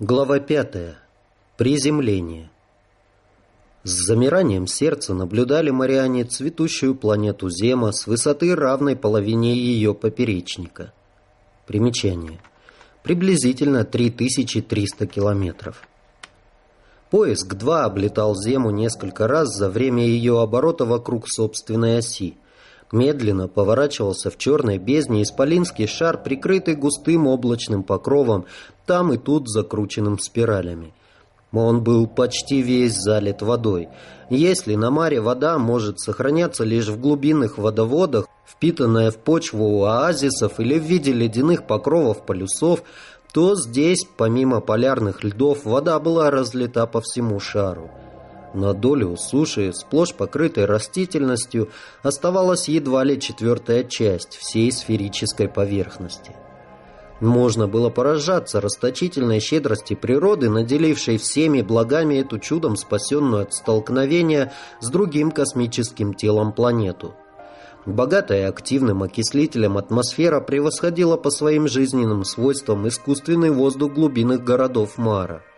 Глава пятая. Приземление. С замиранием сердца наблюдали мариане цветущую планету Зема с высоты равной половине ее поперечника. Примечание. Приблизительно 3300 километров. Поиск 2 облетал Зему несколько раз за время ее оборота вокруг собственной оси. Медленно поворачивался в черной бездне исполинский шар, прикрытый густым облачным покровом, там и тут закрученным спиралями. Он был почти весь залит водой. Если на маре вода может сохраняться лишь в глубинных водоводах, впитанная в почву у оазисов или в виде ледяных покровов полюсов, то здесь, помимо полярных льдов, вода была разлита по всему шару. На долю суши, сплошь покрытой растительностью, оставалась едва ли четвертая часть всей сферической поверхности. Можно было поражаться расточительной щедрости природы, наделившей всеми благами эту чудом спасенную от столкновения с другим космическим телом планету. Богатая активным окислителем атмосфера превосходила по своим жизненным свойствам искусственный воздух глубинных городов Мара –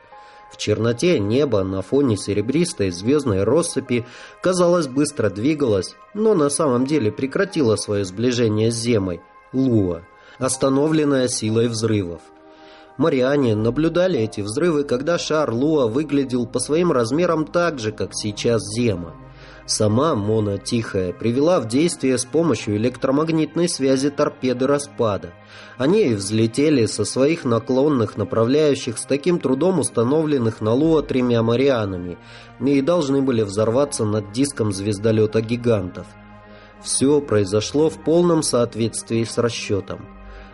в черноте небо на фоне серебристой звездной россыпи, казалось, быстро двигалось, но на самом деле прекратило свое сближение с Земой, Луа, остановленная силой взрывов. Мариане наблюдали эти взрывы, когда шар Луа выглядел по своим размерам так же, как сейчас Зема. Сама Мона Тихая привела в действие с помощью электромагнитной связи торпеды распада. Они взлетели со своих наклонных направляющих с таким трудом установленных на Луа тремя Марианами и должны были взорваться над диском звездолета гигантов. Все произошло в полном соответствии с расчетом.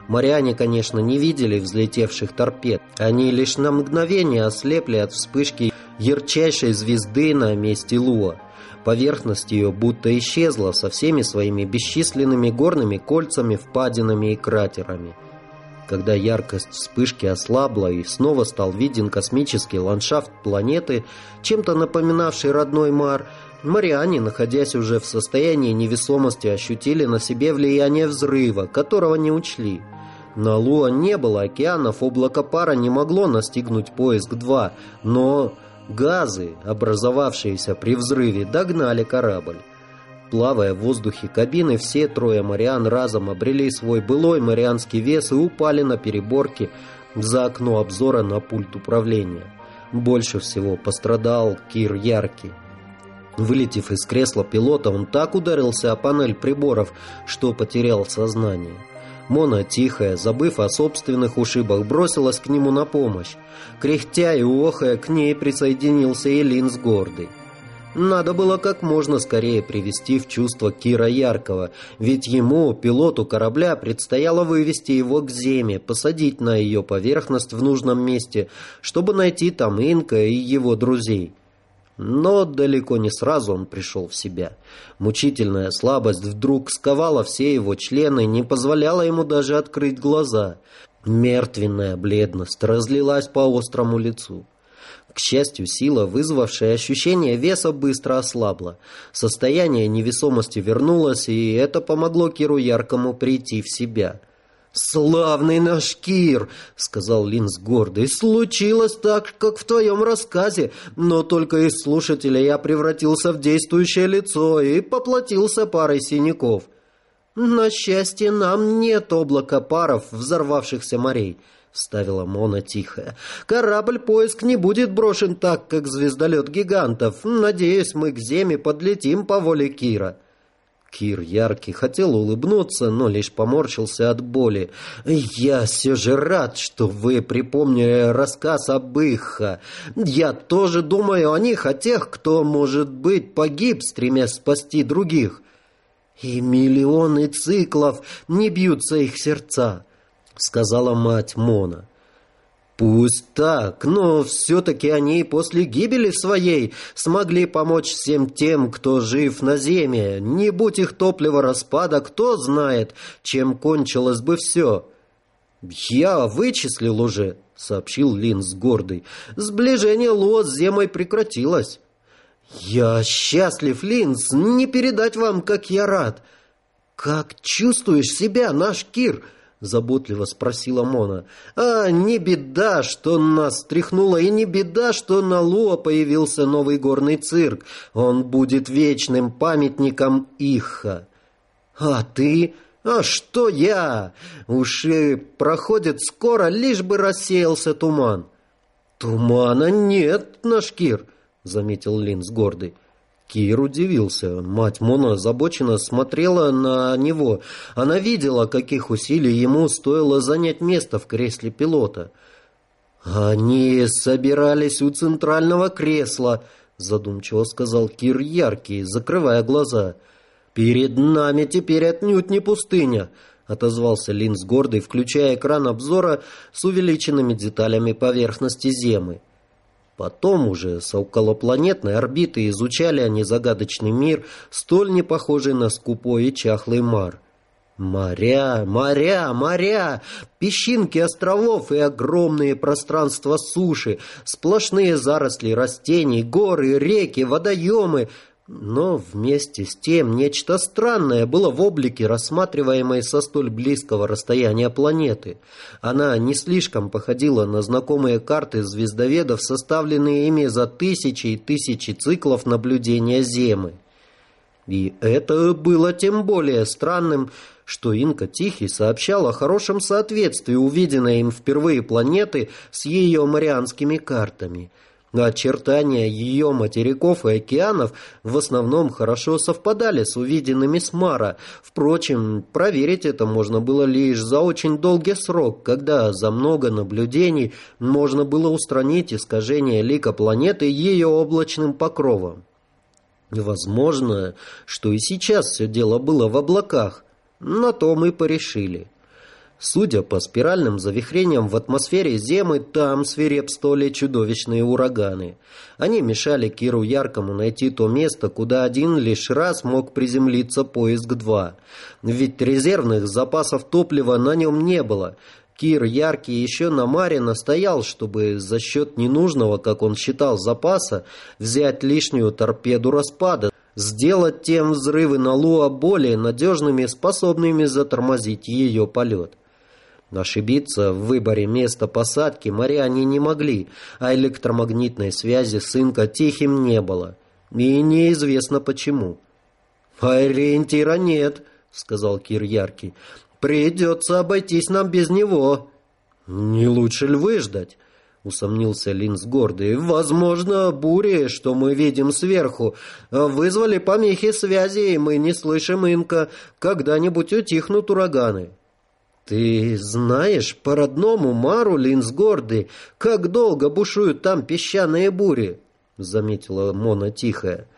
Мариане, конечно, не видели взлетевших торпед. Они лишь на мгновение ослепли от вспышки ярчайшей звезды на месте Луа. Поверхность ее будто исчезла со всеми своими бесчисленными горными кольцами, впадинами и кратерами. Когда яркость вспышки ослабла и снова стал виден космический ландшафт планеты, чем-то напоминавший родной Мар, Мариане, находясь уже в состоянии невесомости, ощутили на себе влияние взрыва, которого не учли. На Луа не было океанов, облако пара не могло настигнуть поиск 2, но Газы, образовавшиеся при взрыве, догнали корабль. Плавая в воздухе кабины, все трое мариан разом обрели свой былой марианский вес и упали на переборки за окно обзора на пульт управления. Больше всего пострадал Кир Яркий. Вылетев из кресла пилота, он так ударился о панель приборов, что потерял сознание. Мона, тихая, забыв о собственных ушибах, бросилась к нему на помощь. Кряхтя и охая, к ней присоединился Элин с гордой. Надо было как можно скорее привести в чувство Кира Яркого, ведь ему, пилоту корабля, предстояло вывести его к Земе, посадить на ее поверхность в нужном месте, чтобы найти там Инка и его друзей. Но далеко не сразу он пришел в себя. Мучительная слабость вдруг сковала все его члены, не позволяла ему даже открыть глаза. Мертвенная бледность разлилась по острому лицу. К счастью, сила, вызвавшая ощущение веса, быстро ослабла. Состояние невесомости вернулось, и это помогло Киру Яркому прийти в себя. «Славный наш Кир!» — сказал Линз гордо. «Случилось так, как в твоем рассказе, но только из слушателя я превратился в действующее лицо и поплатился парой синяков». «На счастье, нам нет облака паров, взорвавшихся морей», — вставила Мона тихо. «Корабль-поиск не будет брошен так, как звездолет гигантов. Надеюсь, мы к Земе подлетим по воле Кира». Кир яркий хотел улыбнуться, но лишь поморщился от боли. «Я все же рад, что вы припомнили рассказ об Ихха. Я тоже думаю о них, о тех, кто, может быть, погиб, стремясь спасти других. И миллионы циклов не бьются их сердца», — сказала мать Мона. Пусть так, но все-таки они после гибели своей смогли помочь всем тем, кто жив на Земле. Не будь их топлива распада, кто знает, чем кончилось бы все. «Я вычислил уже», — сообщил Лин с гордой. «Сближение Луа с Земой прекратилось». «Я счастлив, Линз, не передать вам, как я рад». «Как чувствуешь себя, наш Кир?» — заботливо спросила Мона. «А, не беда, что нас стряхнуло, и не беда, что на Луа появился новый горный цирк. Он будет вечным памятником Иха». «А ты?» «А что я? Уж и проходит скоро, лишь бы рассеялся туман». «Тумана нет, наш Кир», — заметил Линз гордый. Кир удивился. Мать Мона озабоченно смотрела на него. Она видела, каких усилий ему стоило занять место в кресле пилота. «Они собирались у центрального кресла», — задумчиво сказал Кир Яркий, закрывая глаза. «Перед нами теперь отнюдь не пустыня», — отозвался Линз гордый, включая экран обзора с увеличенными деталями поверхности Земли. Потом уже с околопланетной орбиты изучали они загадочный мир, столь не похожий на скупой и чахлый мар. Моря, моря, моря, песчинки островов и огромные пространства суши, сплошные заросли растений, горы, реки, водоемы — но вместе с тем нечто странное было в облике, рассматриваемой со столь близкого расстояния планеты. Она не слишком походила на знакомые карты звездоведов, составленные ими за тысячи и тысячи циклов наблюдения Земли. И это было тем более странным, что Инка Тихий сообщал о хорошем соответствии увиденной им впервые планеты с ее марианскими картами – Очертания ее материков и океанов в основном хорошо совпадали с увиденными с Мара. Впрочем, проверить это можно было лишь за очень долгий срок, когда за много наблюдений можно было устранить искажение лика планеты ее облачным покровом. Возможно, что и сейчас все дело было в облаках. На то мы порешили. Судя по спиральным завихрениям в атмосфере Земы, там свирепствовали чудовищные ураганы. Они мешали Киру Яркому найти то место, куда один лишь раз мог приземлиться поиск-2. Ведь резервных запасов топлива на нем не было. Кир Яркий еще на Маре настоял, чтобы за счет ненужного, как он считал, запаса взять лишнюю торпеду распада, сделать тем взрывы на Луа более надежными, способными затормозить ее полет. Ошибиться в выборе места посадки моряне не могли, а электромагнитной связи с Инка Тихим не было. И неизвестно почему. «Ориентира нет», — сказал Кир Яркий. «Придется обойтись нам без него». «Не лучше ли выждать?» — усомнился Линз гордый. «Возможно, бури, что мы видим сверху, вызвали помехи связи, и мы не слышим инка. Когда-нибудь утихнут ураганы». «Ты знаешь по родному Мару Линсгорды, как долго бушуют там песчаные бури?» — заметила Мона тихая.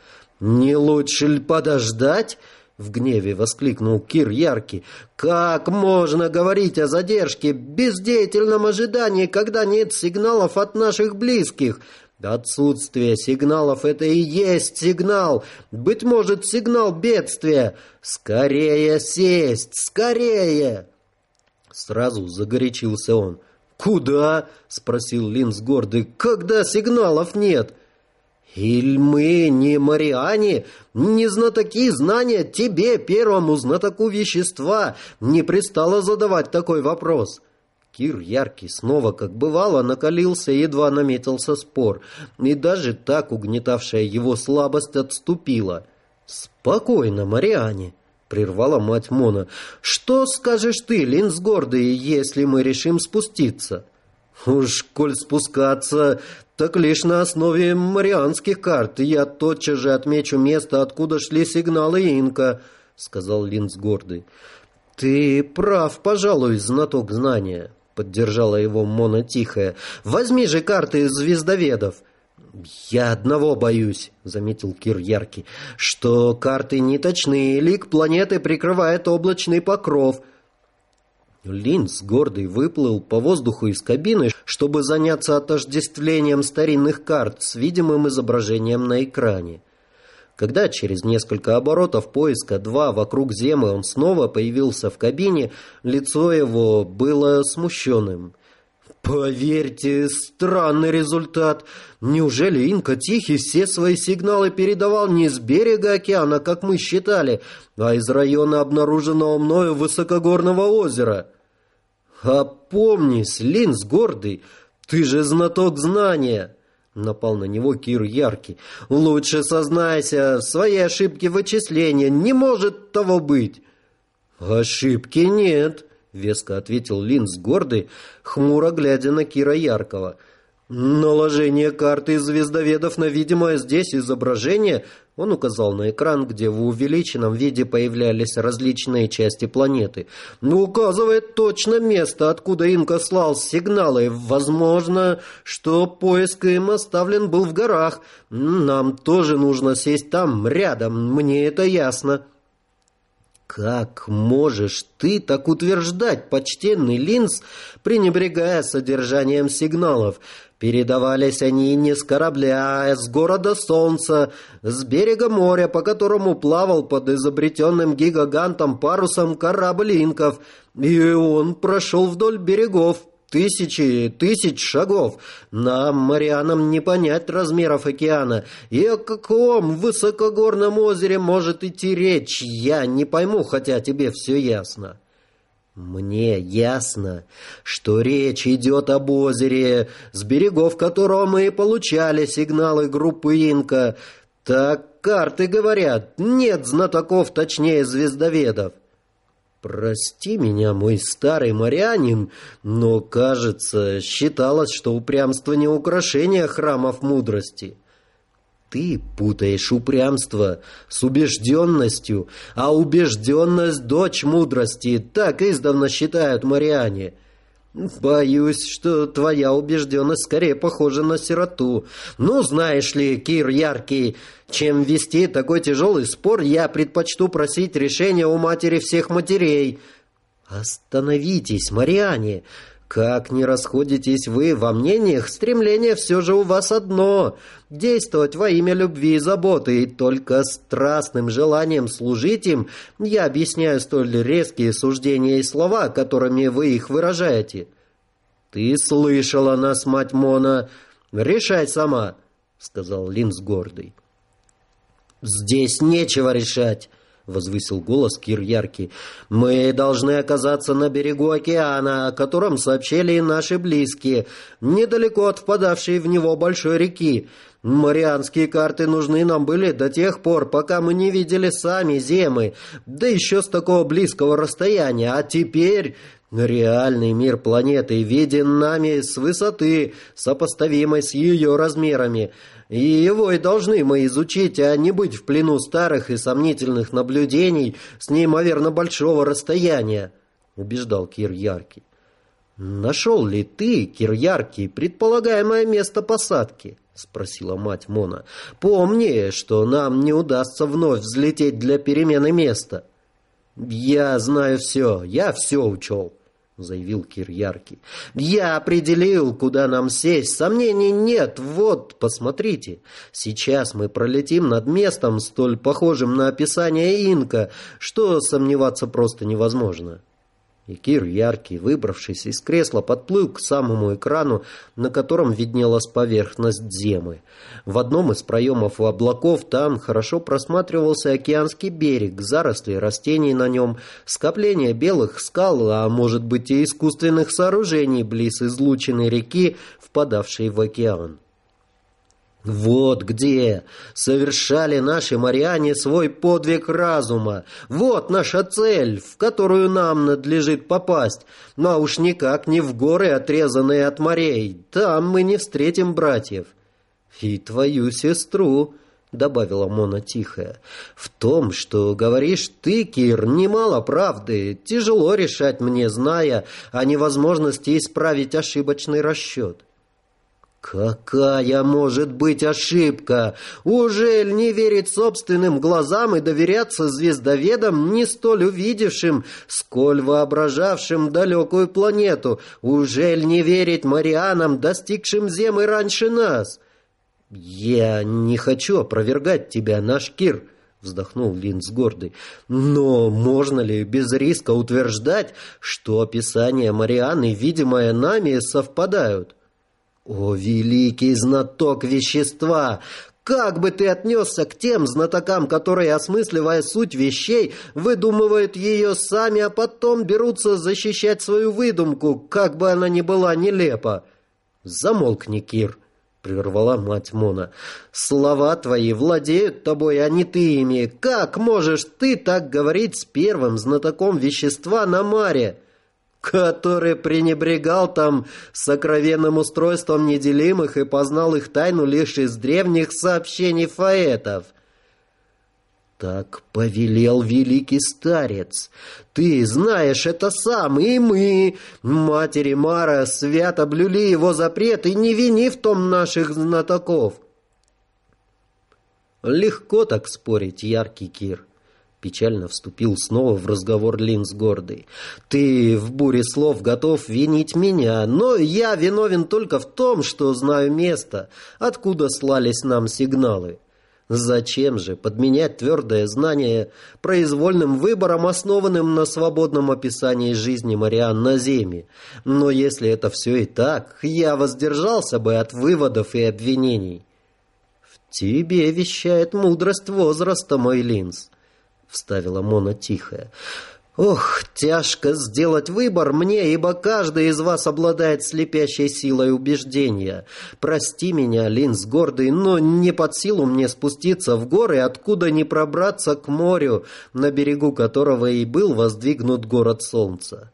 «Не лучше ли подождать?» — в гневе воскликнул Кир Яркий. «Как можно говорить о задержке, бездеятельном ожидании, когда нет сигналов от наших близких?» Отсутствие сигналов — это и есть сигнал. Быть может, сигнал бедствия. Скорее сесть, скорее!» Сразу загорячился он. «Куда?» — спросил Линз гордый. «Когда сигналов нет?» «Иль мы не мариане, не знатоки знания, тебе, первому знатоку вещества, не пристало задавать такой вопрос». Кир яркий снова, как бывало, накалился, едва наметился спор, и даже так угнетавшая его слабость отступила. «Спокойно, Мариане!» Прервала мать Мона. «Что скажешь ты, Линз гордый, если мы решим спуститься?» «Уж коль спускаться, так лишь на основе марианских карт. Я тотчас же отмечу место, откуда шли сигналы Инка», — сказал Линз гордый. «Ты прав, пожалуй, знаток знания», — поддержала его Мона тихая. «Возьми же карты звездоведов». «Я одного боюсь», — заметил Кир Яркий, — «что карты не точны, лик планеты прикрывает облачный покров». Линз, гордый, выплыл по воздуху из кабины, чтобы заняться отождествлением старинных карт с видимым изображением на экране. Когда через несколько оборотов поиска два вокруг Земы он снова появился в кабине, лицо его было смущенным. Поверьте, странный результат. Неужели Инка Тихий все свои сигналы передавал не с берега океана, как мы считали, а из района обнаруженного мною высокогорного озера? «Опомнись, Линз гордый, ты же знаток знания!» Напал на него Кир Яркий. «Лучше сознайся, в своей ошибке вычисления не может того быть!» «Ошибки нет!» — веско ответил Линз гордый, хмуро глядя на Кира Яркого. «Наложение карты звездоведов на видимое здесь изображение он указал на экран, где в увеличенном виде появлялись различные части планеты. «Ну, указывает точно место, откуда Инка слал сигналы. Возможно, что поиск им оставлен был в горах. Нам тоже нужно сесть там, рядом, мне это ясно». «Как можешь ты так утверждать, почтенный Линз, пренебрегая содержанием сигналов? Передавались они не с корабля, а с города Солнца, с берега моря, по которому плавал под изобретенным гигагантом парусом корабль инков, и он прошел вдоль берегов, тысячи тысяч шагов. Нам, Марианам, не понять размеров океана. И о каком высокогорном озере может идти речь, я не пойму, хотя тебе все ясно. Мне ясно, что речь идет об озере, с берегов которого мы получали сигналы группы Инка. Так карты говорят, нет знатоков точнее звездоведов. Прости меня, мой старый морянин, но, кажется, считалось, что упрямство не украшение храмов мудрости. Ты путаешь упрямство с убежденностью, а убежденность — дочь мудрости, так издавна считают моряне. Боюсь, что твоя убежденность скорее похожа на сироту. Ну, знаешь ли, Кир Яркий, чем вести такой тяжелый спор, я предпочту просить решения у матери всех матерей. Остановитесь, Мариане. Как не расходитесь вы во мнениях, стремление все же у вас одно — действовать во имя любви и заботы, и только страстным желанием служить им я объясняю столь резкие суждения и слова, которыми вы их выражаете. «Ты слышала нас, мать Мона, решай сама», — сказал Линз гордый. «Здесь нечего решать». — возвысил голос Кир Яркий. «Мы должны оказаться на берегу океана, о котором сообщили наши близкие, недалеко от впадавшей в него большой реки. Марианские карты нужны нам были до тех пор, пока мы не видели сами земы, да еще с такого близкого расстояния. А теперь реальный мир планеты виден нами с высоты, сопоставимой с ее размерами». И его и должны мы изучить, а не быть в плену старых и сомнительных наблюдений с неимоверно большого расстояния, убеждал Кир Яркий. «Нашел ли ты, Кир Яркий, предполагаемое место посадки?» — спросила мать Мона. «Помни, что нам не удастся вновь взлететь для перемены места». «Я знаю все, я все учел», — заявил Кир Яркий. «Я определил, куда нам сесть. Сомнений нет. Вот, посмотрите. Сейчас мы пролетим над местом, столь похожим на описание инка, что сомневаться просто невозможно». И Кир Яркий, выбравшись из кресла, подплыл к самому экрану, на котором виднелась поверхность Земы. В одном из проемов у облаков там хорошо просматривался океанский берег, заросли растений на нем, скопление белых скал, а может быть и искусственных сооружений близ излученной реки, впадавшей в океан. Вот где совершали наши моряне свой подвиг разума. Вот наша цель, в которую нам надлежит попасть. Но уж никак не в горы, отрезанные от морей. Там мы не встретим братьев. И твою сестру, — добавила Мона тихо. «В том, что говоришь ты, Кир, немало правды. Тяжело решать мне, зная о невозможности исправить ошибочный расчет». Какая может быть ошибка? Ужель не верить собственным глазам и доверяться звездоведам, не столь увидевшим, сколь воображавшим далекую планету? Ужель не верить Марианам, достигшим Земы раньше нас? Я не хочу опровергать тебя, наш Кир, вздохнул Линз гордый. Но можно ли без риска утверждать, что описание Марианы, видимое нами, совпадают? О, великий знаток вещества! Как бы ты отнесся к тем знатокам, которые, осмысливая суть вещей, выдумывают ее сами, а потом берутся защищать свою выдумку, как бы она ни была нелепа? Замолкни, Кир, — прервала мать Мона. «Слова твои владеют тобой, а не ты ими. Как можешь ты так говорить с первым знатоком вещества на Маре?» Который пренебрегал там сокровенным устройством неделимых и познал их тайну лишь из древних сообщений фаэтов. Так повелел великий старец. Ты знаешь это сам, и мы, матери Мара, свято блюли его запрет, и не вини в том наших знатоков. Легко так спорить, яркий Кир. Печально вступил снова в разговор Линз гордый. «Ты в буре слов готов винить меня, но я виновен только в том, что знаю место, откуда слались нам сигналы. Зачем же подменять твердое знание произвольным выбором, основанным на свободном описании жизни Мариан на Земе? Но если это все и так, я воздержался бы от выводов и обвинений». «В тебе вещает мудрость возраста, мой Линз» вставила Мона тихая. «Ох, тяжко сделать выбор мне, ибо каждый из вас обладает слепящей силой убеждения. Прости меня, Линз гордый, но не под силу мне спуститься в горы, откуда не пробраться к морю, на берегу которого и был воздвигнут город солнца».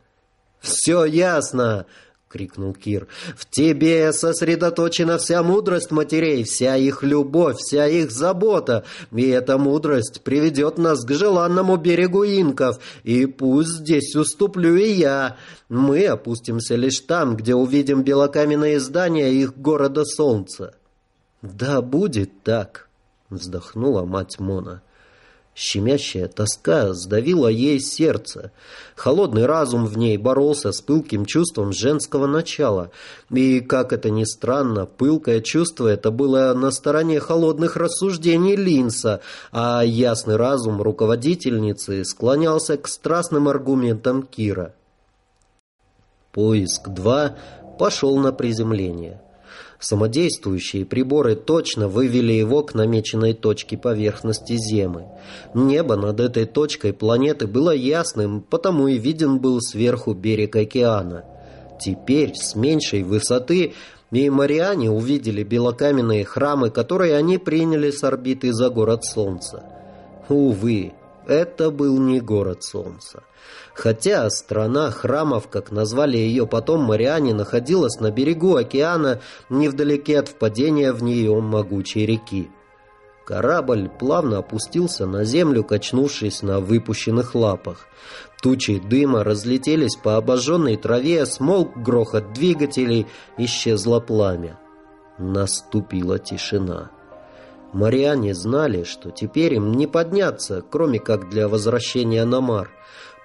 «Все ясно!» — крикнул Кир. «В тебе сосредоточена вся мудрость матерей, вся их любовь, вся их забота, и эта мудрость приведет нас к желанному берегу инков, и пусть здесь уступлю и я. Мы опустимся лишь там, где увидим белокаменные здания их города солнца». «Да будет так», — вздохнула мать Мона. Щемящая тоска сдавила ей сердце. Холодный разум в ней боролся с пылким чувством женского начала. И, как это ни странно, пылкое чувство это было на стороне холодных рассуждений Линса, а ясный разум руководительницы склонялся к страстным аргументам Кира. Поиск 2 пошел на приземление. Самодействующие приборы точно вывели его к намеченной точке поверхности Земы. Небо над этой точкой планеты было ясным, потому и виден был сверху берег океана. Теперь, с меньшей высоты, и мариане увидели белокаменные храмы, которые они приняли с орбиты за город Солнца. Увы, это был не город Солнца. Хотя страна храмов, как назвали ее потом мариане, находилась на берегу океана, невдалеке от впадения в нее могучей реки. Корабль плавно опустился на землю, качнувшись на выпущенных лапах. Тучи дыма разлетелись по обожженной траве, смолк грохот двигателей, исчезло пламя. Наступила тишина. Мариане знали, что теперь им не подняться, кроме как для возвращения на Мар.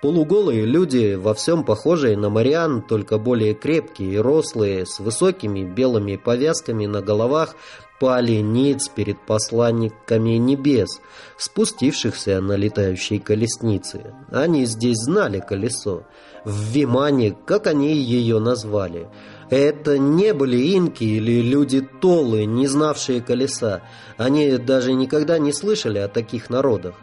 Полуголые люди, во всем похожие на Мариан, только более крепкие и рослые, с высокими белыми повязками на головах, пали ниц перед посланниками небес, спустившихся на летающей колеснице. Они здесь знали колесо. В Вимане, как они ее назвали. Это не были инки или люди Толы, не знавшие колеса. Они даже никогда не слышали о таких народах.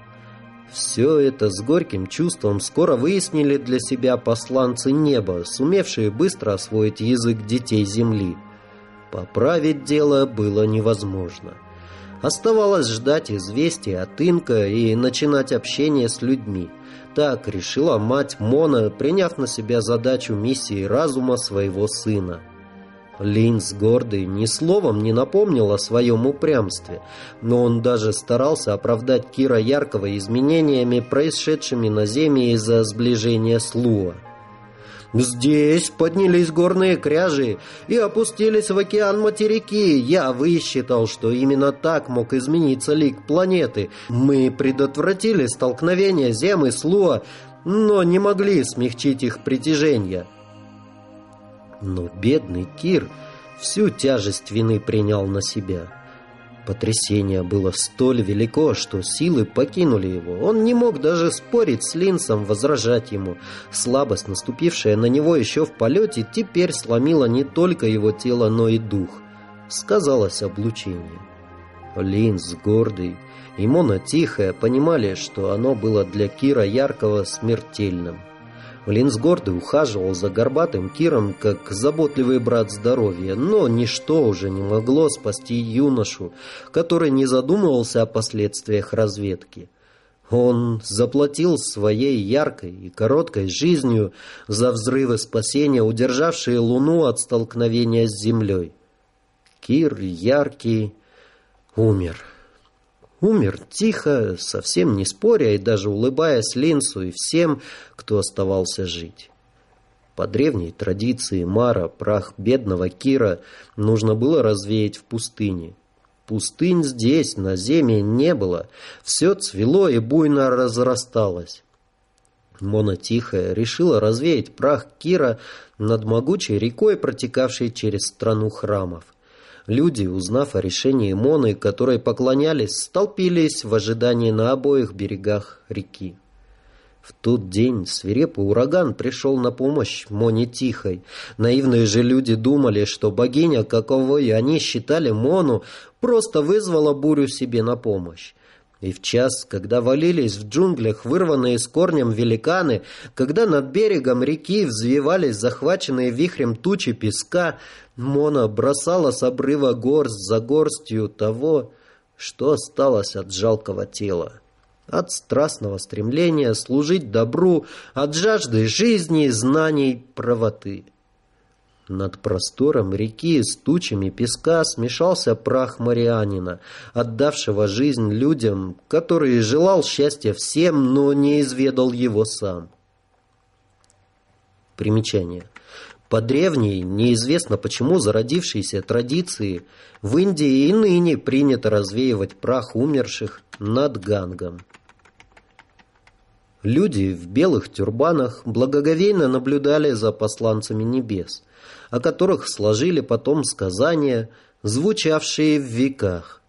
Все это с горьким чувством скоро выяснили для себя посланцы неба, сумевшие быстро освоить язык детей земли. Поправить дело было невозможно. Оставалось ждать известия от Инка и начинать общение с людьми. Так решила мать Мона, приняв на себя задачу миссии разума своего сына. Линз гордый ни словом не напомнил о своем упрямстве, но он даже старался оправдать Кира Яркого изменениями, происшедшими на Земле из-за сближения с Луа. Здесь поднялись горные кряжи и опустились в океан материки. Я высчитал, что именно так мог измениться лик планеты. Мы предотвратили столкновение Земли с Луа, но не могли смягчить их притяжение. Но бедный Кир всю тяжесть вины принял на себя. Потрясение было столь велико, что силы покинули его. Он не мог даже спорить с Линсом, возражать ему. Слабость, наступившая на него еще в полете, теперь сломила не только его тело, но и дух. Сказалось облучение. Линз гордый и Мона тихая понимали, что оно было для Кира Яркого смертельным. Линсгорды ухаживал за горбатым Киром, как заботливый брат здоровья, но ничто уже не могло спасти юношу, который не задумывался о последствиях разведки. Он заплатил своей яркой и короткой жизнью за взрывы спасения, удержавшие Луну от столкновения с Землей. Кир яркий умер. Умер тихо, совсем не споря и даже улыбаясь Линсу и всем, кто оставался жить. По древней традиции Мара прах бедного Кира нужно было развеять в пустыне. Пустынь здесь, на земле, не было. Все цвело и буйно разрасталось. Мона Тихая решила развеять прах Кира над могучей рекой, протекавшей через страну храмов. Люди, узнав о решении Моны, которой поклонялись, столпились в ожидании на обоих берегах реки. В тот день свирепый ураган пришел на помощь Моне Тихой. Наивные же люди думали, что богиня, каковой они считали Мону, просто вызвала бурю себе на помощь. И в час, когда валились в джунглях вырванные с корнем великаны, когда над берегом реки взвивались захваченные вихрем тучи песка, Мона бросала с обрыва горсть за горстью того, что осталось от жалкого тела. От страстного стремления служить добру, от жажды жизни, знаний, правоты. Над простором реки с тучами песка смешался прах Марианина, отдавшего жизнь людям, который желал счастья всем, но не изведал его сам. Примечание. По древней, неизвестно почему зародившейся традиции, в Индии и ныне принято развеивать прах умерших над Гангом. Люди в белых тюрбанах благоговейно наблюдали за посланцами небес – о которых сложили потом сказания, звучавшие в веках.